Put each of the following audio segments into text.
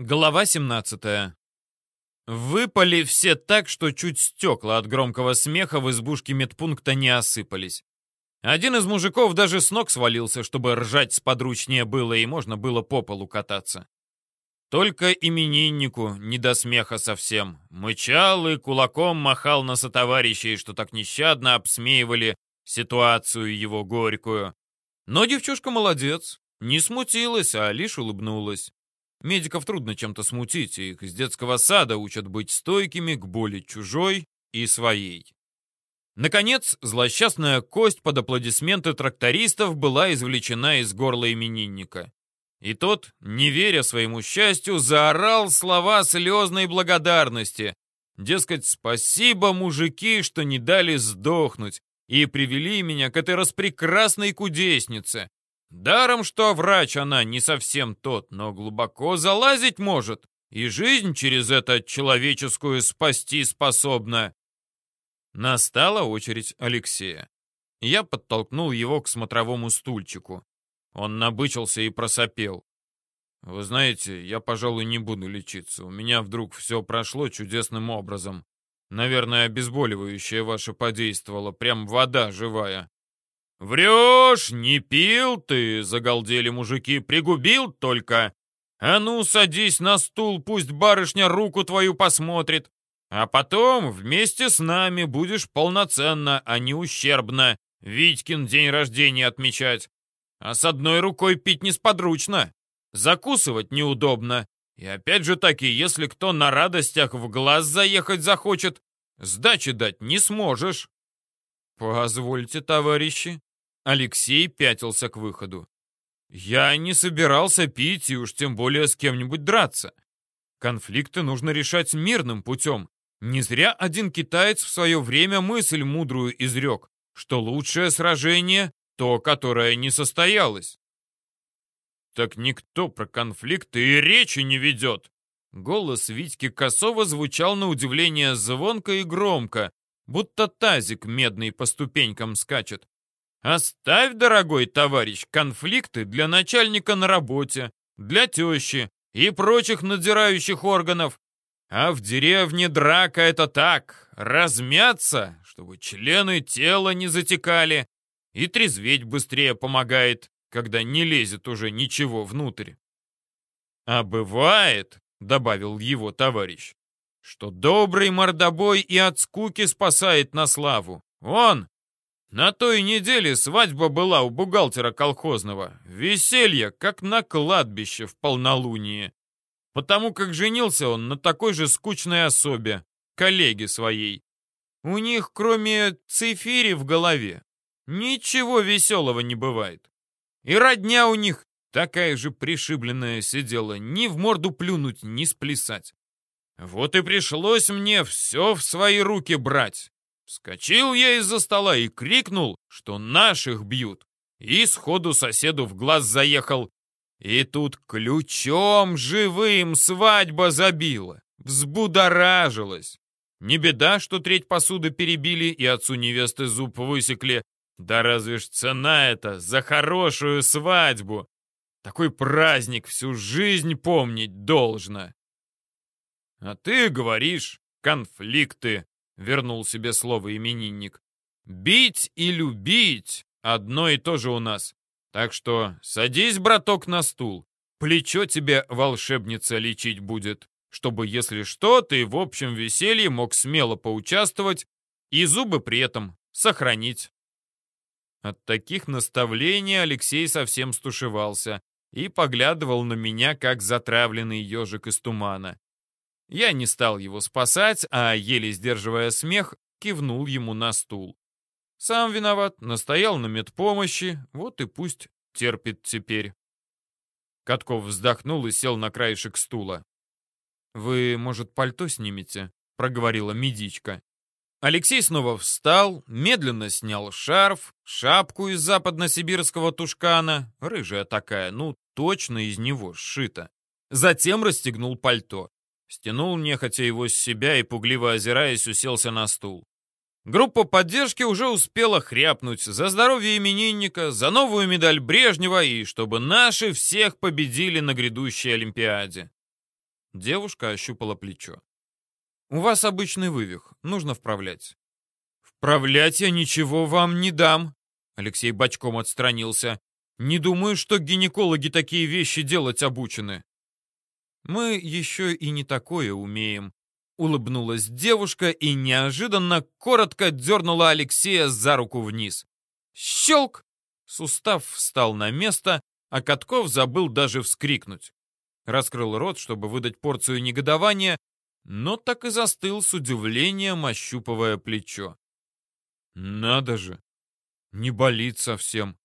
Глава 17. Выпали все так, что чуть стекла от громкого смеха в избушке медпункта не осыпались. Один из мужиков даже с ног свалился, чтобы ржать сподручнее было и можно было по полу кататься. Только имениннику не до смеха совсем. Мычал и кулаком махал на сотоварищей, что так нещадно обсмеивали ситуацию его горькую. Но девчушка молодец, не смутилась, а лишь улыбнулась. Медиков трудно чем-то смутить, их с детского сада учат быть стойкими к боли чужой и своей. Наконец, злосчастная кость под аплодисменты трактористов была извлечена из горла именинника. И тот, не веря своему счастью, заорал слова слезной благодарности. Дескать, спасибо, мужики, что не дали сдохнуть и привели меня к этой распрекрасной кудеснице. Даром, что врач она не совсем тот, но глубоко залазить может, и жизнь через это человеческую спасти способна. Настала очередь Алексея. Я подтолкнул его к смотровому стульчику. Он набычился и просопел. «Вы знаете, я, пожалуй, не буду лечиться. У меня вдруг все прошло чудесным образом. Наверное, обезболивающее ваше подействовало, прям вода живая. «Врешь, не пил ты!» — загалдели мужики. «Пригубил только! А ну, садись на стул, пусть барышня руку твою посмотрит. А потом вместе с нами будешь полноценно, а не ущербно Витькин день рождения отмечать. А с одной рукой пить несподручно, закусывать неудобно. И опять же таки, если кто на радостях в глаз заехать захочет, сдачи дать не сможешь». «Позвольте, товарищи», Алексей пятился к выходу. «Я не собирался пить и уж тем более с кем-нибудь драться. Конфликты нужно решать мирным путем. Не зря один китаец в свое время мысль мудрую изрек, что лучшее сражение — то, которое не состоялось». «Так никто про конфликты и речи не ведет!» Голос Витьки Косова звучал на удивление звонко и громко, будто тазик медный по ступенькам скачет. Оставь, дорогой товарищ, конфликты для начальника на работе, для тещи и прочих надзирающих органов. А в деревне драка это так, размяться, чтобы члены тела не затекали, и трезветь быстрее помогает, когда не лезет уже ничего внутрь. А бывает, добавил его товарищ, что добрый мордобой и от скуки спасает на славу. Он, на той неделе свадьба была у бухгалтера колхозного. Веселье, как на кладбище в полнолуние. Потому как женился он на такой же скучной особе, коллеге своей. У них, кроме цифири в голове, ничего веселого не бывает. И родня у них такая же пришибленная сидела, ни в морду плюнуть, ни сплясать. Вот и пришлось мне все в свои руки брать. Вскочил я из-за стола и крикнул, что наших бьют. И сходу соседу в глаз заехал. И тут ключом живым свадьба забила. Взбудоражилась. Не беда, что треть посуды перебили и отцу невесты зуб высекли. Да разве ж цена это за хорошую свадьбу? Такой праздник всю жизнь помнить должно. А ты говоришь, конфликты, вернул себе слово именинник. Бить и любить одно и то же у нас. Так что садись, браток, на стул. Плечо тебе волшебница лечить будет, чтобы, если что, ты в общем веселье мог смело поучаствовать и зубы при этом сохранить. От таких наставлений Алексей совсем стушевался и поглядывал на меня, как затравленный ежик из тумана. Я не стал его спасать, а, еле сдерживая смех, кивнул ему на стул. Сам виноват, настоял на медпомощи, вот и пусть терпит теперь. Катков вздохнул и сел на краешек стула. «Вы, может, пальто снимете?» — проговорила медичка. Алексей снова встал, медленно снял шарф, шапку из западносибирского тушкана, рыжая такая, ну, точно из него сшита. Затем расстегнул пальто. Стянул нехотя его с себя и, пугливо озираясь, уселся на стул. Группа поддержки уже успела хряпнуть за здоровье именинника, за новую медаль Брежнева и чтобы наши всех победили на грядущей Олимпиаде. Девушка ощупала плечо. «У вас обычный вывих, нужно вправлять». «Вправлять я ничего вам не дам», — Алексей бочком отстранился. «Не думаю, что гинекологи такие вещи делать обучены». «Мы еще и не такое умеем», — улыбнулась девушка и неожиданно коротко дернула Алексея за руку вниз. «Щелк!» Сустав встал на место, а Катков забыл даже вскрикнуть. Раскрыл рот, чтобы выдать порцию негодования, но так и застыл с удивлением, ощупывая плечо. «Надо же! Не болит совсем.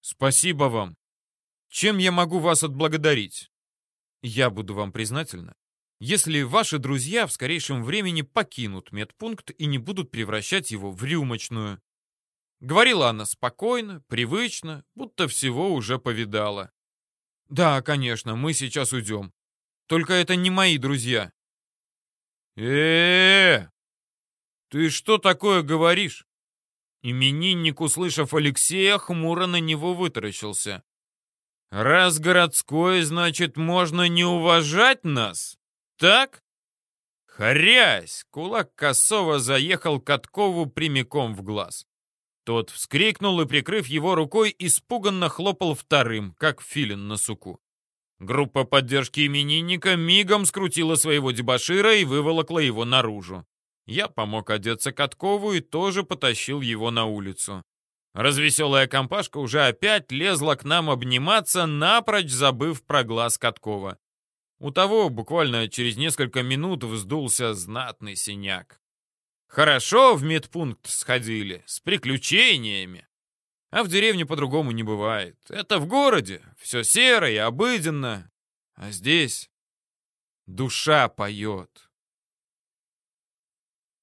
Спасибо вам. Чем я могу вас отблагодарить?» «Я буду вам признательна, если ваши друзья в скорейшем времени покинут медпункт и не будут превращать его в рюмочную. Говорила она спокойно, привычно, будто всего уже повидала. «Да, конечно, мы сейчас уйдем. Только это не мои друзья». э э Ты что такое говоришь?» Именинник, услышав Алексея, хмуро на него вытаращился. «Раз городской, значит, можно не уважать нас? Так?» Харясь! Кулак Косова заехал Каткову прямиком в глаз. Тот вскрикнул и, прикрыв его рукой, испуганно хлопал вторым, как филин на суку. Группа поддержки именинника мигом скрутила своего дебошира и выволокла его наружу. Я помог одеться Каткову и тоже потащил его на улицу. Развеселая компашка уже опять лезла к нам обниматься, напрочь забыв про глаз Каткова. У того буквально через несколько минут вздулся знатный синяк. Хорошо в медпункт сходили, с приключениями. А в деревне по-другому не бывает. Это в городе, все серо и обыденно. А здесь душа поет.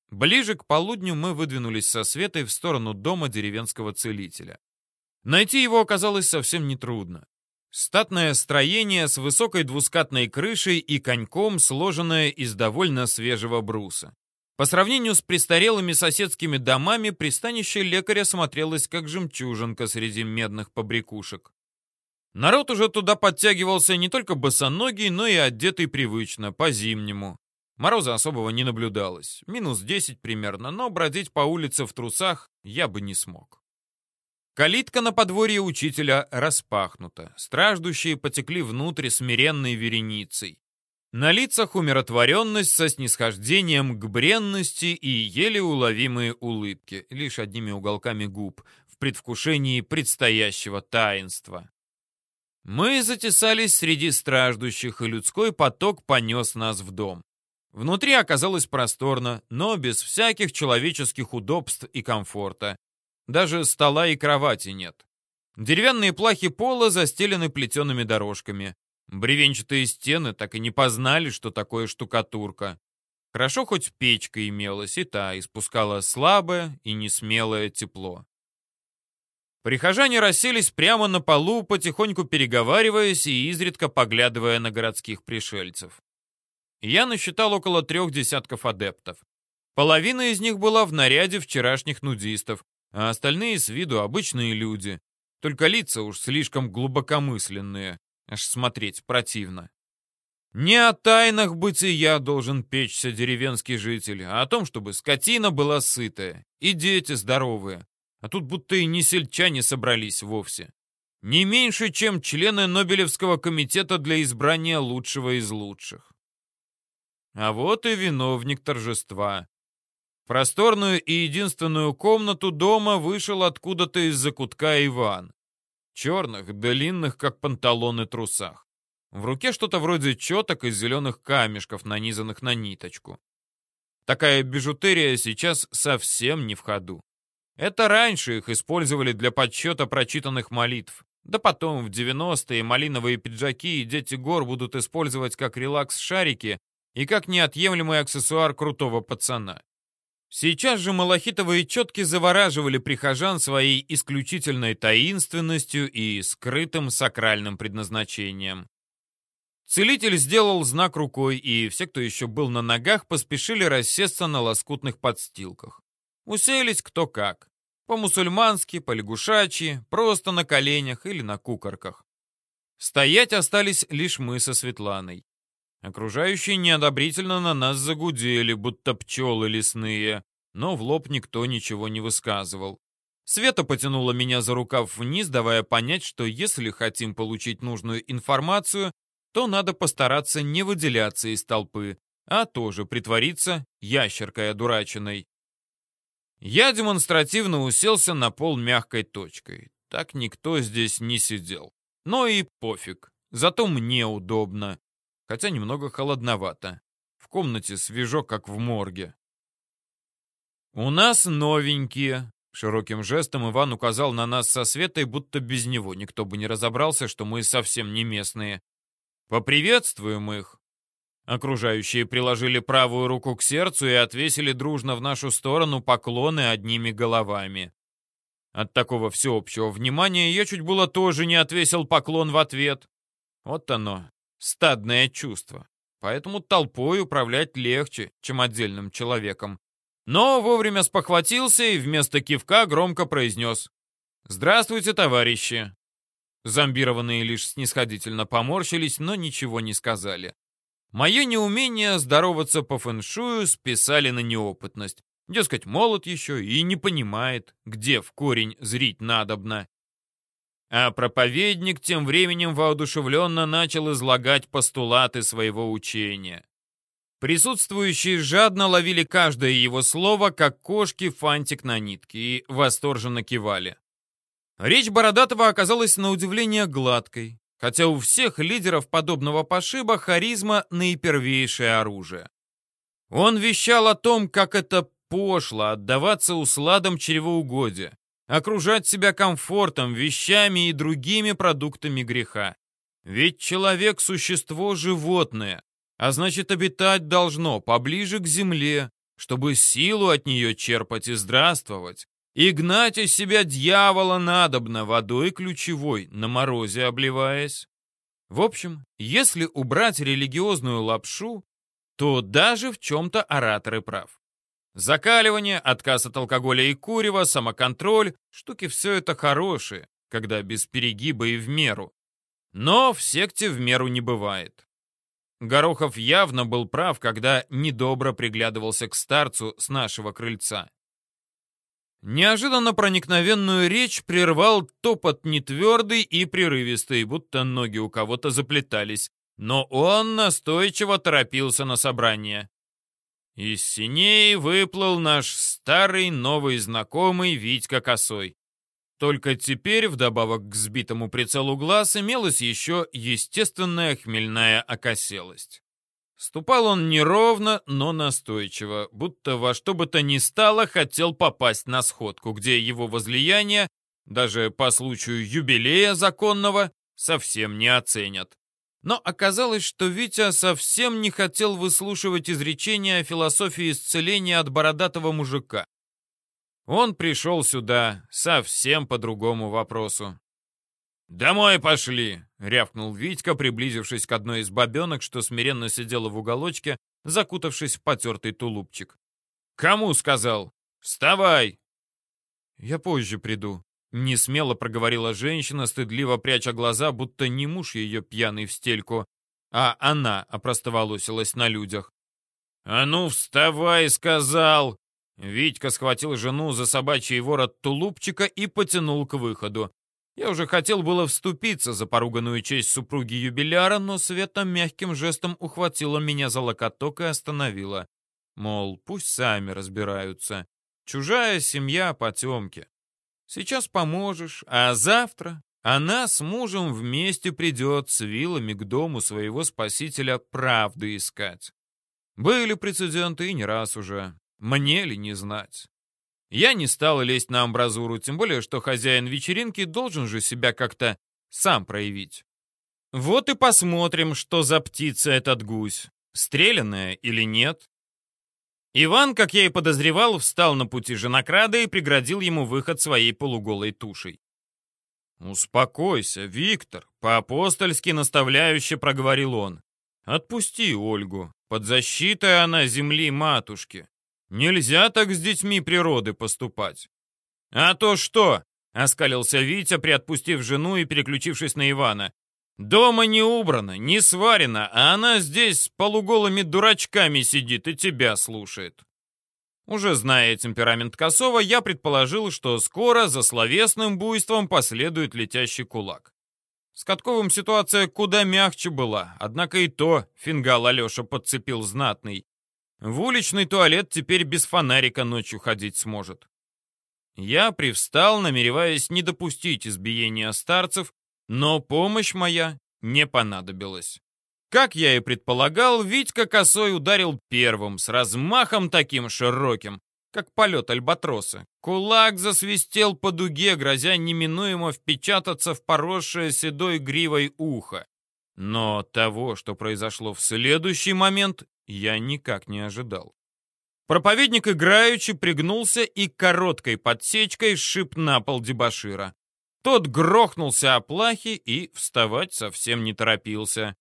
Ближе к полудню мы выдвинулись со Светой в сторону дома деревенского целителя. Найти его оказалось совсем нетрудно. Статное строение с высокой двускатной крышей и коньком, сложенное из довольно свежего бруса. По сравнению с престарелыми соседскими домами, пристанище лекаря смотрелось как жемчужинка среди медных побрякушек. Народ уже туда подтягивался не только босоногий, но и одетый привычно, по-зимнему. Мороза особого не наблюдалось, минус 10 примерно, но бродить по улице в трусах я бы не смог. Калитка на подворье учителя распахнута, страждущие потекли внутрь смиренной вереницей. На лицах умиротворенность со снисхождением к бренности и еле уловимые улыбки, лишь одними уголками губ, в предвкушении предстоящего таинства. Мы затесались среди страждущих, и людской поток понес нас в дом. Внутри оказалось просторно, но без всяких человеческих удобств и комфорта. Даже стола и кровати нет. Деревянные плахи пола застелены плетеными дорожками. Бревенчатые стены так и не познали, что такое штукатурка. Хорошо хоть печка имелась, и та испускала слабое и несмелое тепло. Прихожане расселись прямо на полу, потихоньку переговариваясь и изредка поглядывая на городских пришельцев. Я насчитал около трех десятков адептов. Половина из них была в наряде вчерашних нудистов, а остальные с виду обычные люди. Только лица уж слишком глубокомысленные. Аж смотреть противно. Не о тайнах бытия должен печься деревенский житель, а о том, чтобы скотина была сытая и дети здоровые. А тут будто и не сельчане собрались вовсе. Не меньше, чем члены Нобелевского комитета для избрания лучшего из лучших. А вот и виновник торжества. В просторную и единственную комнату дома вышел откуда-то из-за кутка Иван черных, длинных, как панталоны, трусах. В руке что-то вроде четок из зеленых камешков, нанизанных на ниточку. Такая бижутерия сейчас совсем не в ходу. Это раньше их использовали для подсчета прочитанных молитв. Да потом, в 90-е, малиновые пиджаки и дети гор будут использовать как релакс-шарики и как неотъемлемый аксессуар крутого пацана. Сейчас же малахитовые четки завораживали прихожан своей исключительной таинственностью и скрытым сакральным предназначением. Целитель сделал знак рукой, и все, кто еще был на ногах, поспешили рассесться на лоскутных подстилках. Уселись кто как. По-мусульмански, по-лягушачьи, просто на коленях или на кукорках. Стоять остались лишь мы со Светланой. Окружающие неодобрительно на нас загудели, будто пчелы лесные, но в лоб никто ничего не высказывал. Света потянула меня за рукав вниз, давая понять, что если хотим получить нужную информацию, то надо постараться не выделяться из толпы, а тоже притвориться ящеркой одураченной. Я демонстративно уселся на пол мягкой точкой. Так никто здесь не сидел. Но и пофиг. Зато мне удобно. Хотя немного холодновато. В комнате свежо, как в морге. «У нас новенькие», — широким жестом Иван указал на нас со Светой, будто без него никто бы не разобрался, что мы совсем не местные. «Поприветствуем их». Окружающие приложили правую руку к сердцу и отвесили дружно в нашу сторону поклоны одними головами. От такого всеобщего внимания я чуть было тоже не отвесил поклон в ответ. Вот оно, стадное чувство. Поэтому толпой управлять легче, чем отдельным человеком. Но вовремя спохватился и вместо кивка громко произнес «Здравствуйте, товарищи!». Зомбированные лишь снисходительно поморщились, но ничего не сказали. Мое неумение здороваться по фэншую списали на неопытность. Дескать, молод еще и не понимает, где в корень зрить надобно. А проповедник тем временем воодушевленно начал излагать постулаты своего учения. Присутствующие жадно ловили каждое его слово, как кошки фантик на нитке, и восторженно кивали. Речь Бородатого оказалась на удивление гладкой, хотя у всех лидеров подобного пошиба харизма — наипервейшее оружие. Он вещал о том, как это пошло отдаваться усладам чревоугодия, окружать себя комфортом, вещами и другими продуктами греха. Ведь человек — существо животное, а значит, обитать должно поближе к земле, чтобы силу от нее черпать и здравствовать, и гнать из себя дьявола надобно водой ключевой, на морозе обливаясь. В общем, если убрать религиозную лапшу, то даже в чем-то ораторы прав. Закаливание, отказ от алкоголя и курева, самоконтроль — штуки все это хорошие, когда без перегиба и в меру. Но в секте в меру не бывает. Горохов явно был прав, когда недобро приглядывался к старцу с нашего крыльца. Неожиданно проникновенную речь прервал топот нетвердый и прерывистый, будто ноги у кого-то заплетались, но он настойчиво торопился на собрание. Из синей выплыл наш старый новый знакомый Витька Косой. Только теперь, вдобавок к сбитому прицелу глаз, имелась еще естественная хмельная окоселость. Ступал он неровно, но настойчиво, будто во что бы то ни стало хотел попасть на сходку, где его возлияние, даже по случаю юбилея законного, совсем не оценят. Но оказалось, что Витя совсем не хотел выслушивать изречения о философии исцеления от бородатого мужика. Он пришел сюда совсем по другому вопросу. «Домой пошли!» — рявкнул Витька, приблизившись к одной из бабенок, что смиренно сидела в уголочке, закутавшись в потертый тулупчик. «Кому сказал? Вставай!» «Я позже приду», — не смело проговорила женщина, стыдливо пряча глаза, будто не муж ее пьяный в стельку, а она опростоволосилась на людях. «А ну, вставай!» — сказал. Витька схватил жену за собачий ворот тулупчика и потянул к выходу. Я уже хотел было вступиться за поруганную честь супруги юбиляра, но Света мягким жестом ухватила меня за локоток и остановила. Мол, пусть сами разбираются. Чужая семья потемки. Сейчас поможешь, а завтра она с мужем вместе придет с вилами к дому своего спасителя правды искать. Были прецеденты и не раз уже. Мне ли не знать? Я не стал лезть на амбразуру, тем более, что хозяин вечеринки должен же себя как-то сам проявить. Вот и посмотрим, что за птица этот гусь. Стреляная или нет? Иван, как я и подозревал, встал на пути женокрада и преградил ему выход своей полуголой тушей. «Успокойся, Виктор», — по-апостольски наставляюще проговорил он. «Отпусти Ольгу. Под защитой она земли матушки. Нельзя так с детьми природы поступать. А то что? Оскалился Витя, приотпустив жену и переключившись на Ивана. Дома не убрано, не сварено, а она здесь с полуголыми дурачками сидит и тебя слушает. Уже зная темперамент Косова, я предположил, что скоро за словесным буйством последует летящий кулак. С Катковым ситуация куда мягче была, однако и то фингал Алеша подцепил знатный. В уличный туалет теперь без фонарика ночью ходить сможет. Я привстал, намереваясь не допустить избиения старцев, но помощь моя не понадобилась. Как я и предполагал, Витька косой ударил первым, с размахом таким широким, как полет альбатроса. Кулак засвистел по дуге, грозя неминуемо впечататься в поросшее седой гривой ухо. Но того, что произошло в следующий момент, я никак не ожидал. Проповедник играючи пригнулся и короткой подсечкой сшиб на пол дебашира. Тот грохнулся о плахи и вставать совсем не торопился.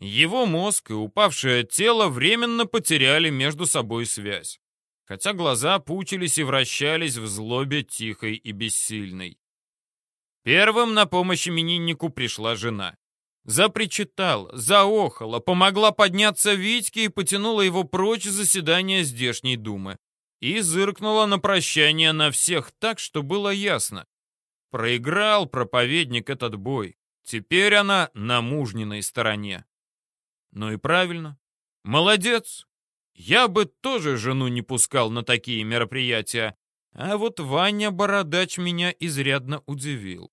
Его мозг и упавшее тело временно потеряли между собой связь, хотя глаза пучились и вращались в злобе тихой и бессильной. Первым на помощь имениннику пришла жена. Запричитала, заохала, помогла подняться Витьке и потянула его прочь заседания здешней думы. И зыркнула на прощание на всех так, что было ясно. Проиграл проповедник этот бой. Теперь она на мужниной стороне. Ну и правильно. Молодец. Я бы тоже жену не пускал на такие мероприятия. А вот Ваня Бородач меня изрядно удивил.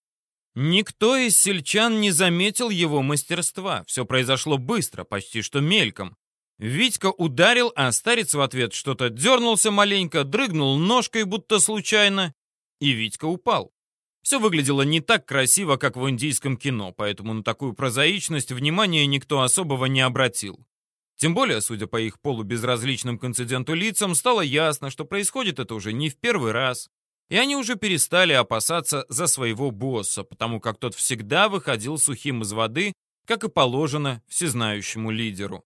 Никто из сельчан не заметил его мастерства. Все произошло быстро, почти что мельком. Витька ударил, а старец в ответ что-то дернулся маленько, дрыгнул ножкой, будто случайно, и Витька упал. Все выглядело не так красиво, как в индийском кино, поэтому на такую прозаичность внимания никто особого не обратил. Тем более, судя по их полубезразличным к инциденту лицам, стало ясно, что происходит это уже не в первый раз, и они уже перестали опасаться за своего босса, потому как тот всегда выходил сухим из воды, как и положено всезнающему лидеру.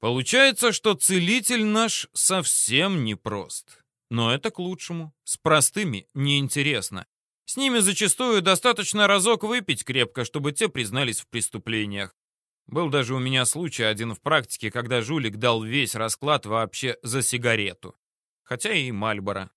Получается, что целитель наш совсем непрост. Но это к лучшему. С простыми неинтересно. С ними зачастую достаточно разок выпить крепко, чтобы те признались в преступлениях. Был даже у меня случай один в практике, когда жулик дал весь расклад вообще за сигарету. Хотя и Мальборо.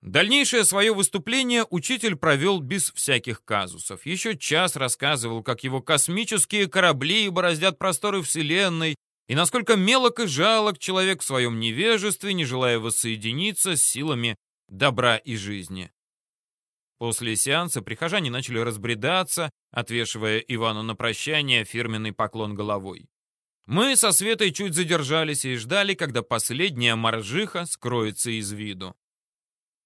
Дальнейшее свое выступление учитель провел без всяких казусов. Еще час рассказывал, как его космические корабли бороздят просторы Вселенной, и насколько мелок и жалок человек в своем невежестве, не желая воссоединиться с силами добра и жизни. После сеанса прихожане начали разбредаться, отвешивая Ивану на прощание фирменный поклон головой. Мы со Светой чуть задержались и ждали, когда последняя моржиха скроется из виду.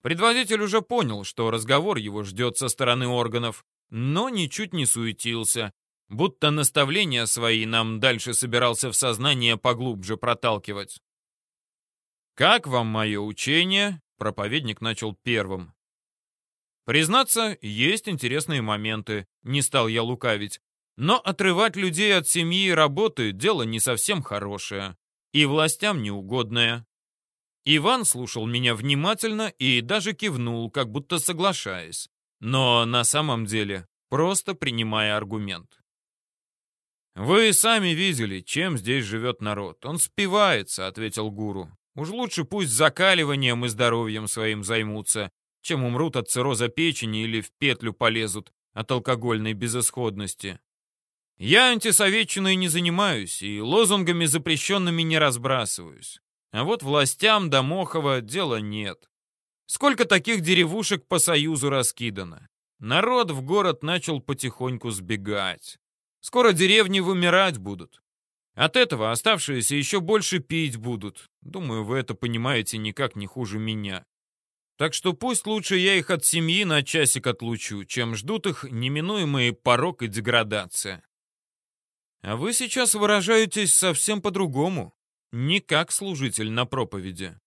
Предводитель уже понял, что разговор его ждет со стороны органов, но ничуть не суетился, будто наставления свои нам дальше собирался в сознание поглубже проталкивать. «Как вам мое учение?» — проповедник начал первым. Признаться, есть интересные моменты, не стал я лукавить. Но отрывать людей от семьи и работы – дело не совсем хорошее. И властям неугодное. Иван слушал меня внимательно и даже кивнул, как будто соглашаясь. Но на самом деле просто принимая аргумент. «Вы сами видели, чем здесь живет народ. Он спивается», — ответил гуру. «Уж лучше пусть закаливанием и здоровьем своим займутся, чем умрут от цирроза печени или в петлю полезут от алкогольной безысходности. Я антисоветчиной не занимаюсь и лозунгами запрещенными не разбрасываюсь. А вот властям до Мохова дела нет. Сколько таких деревушек по Союзу раскидано? Народ в город начал потихоньку сбегать. Скоро деревни вымирать будут. От этого оставшиеся еще больше пить будут. Думаю, вы это понимаете никак не хуже меня. Так что пусть лучше я их от семьи на часик отлучу, чем ждут их неминуемые порог и деградация. А вы сейчас выражаетесь совсем по-другому, не как служитель на проповеди.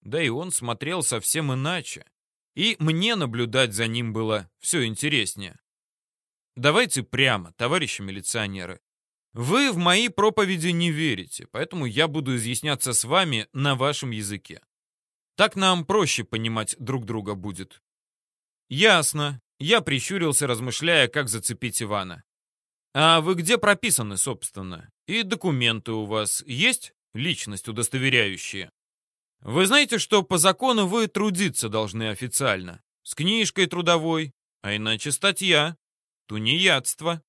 Да и он смотрел совсем иначе. И мне наблюдать за ним было все интереснее. Давайте прямо, товарищи милиционеры. Вы в мои проповеди не верите, поэтому я буду изъясняться с вами на вашем языке. Так нам проще понимать друг друга будет. Ясно. Я прищурился, размышляя, как зацепить Ивана. А вы где прописаны, собственно? И документы у вас есть? Личность удостоверяющие? Вы знаете, что по закону вы трудиться должны официально? С книжкой трудовой, а иначе статья. Тунеядство.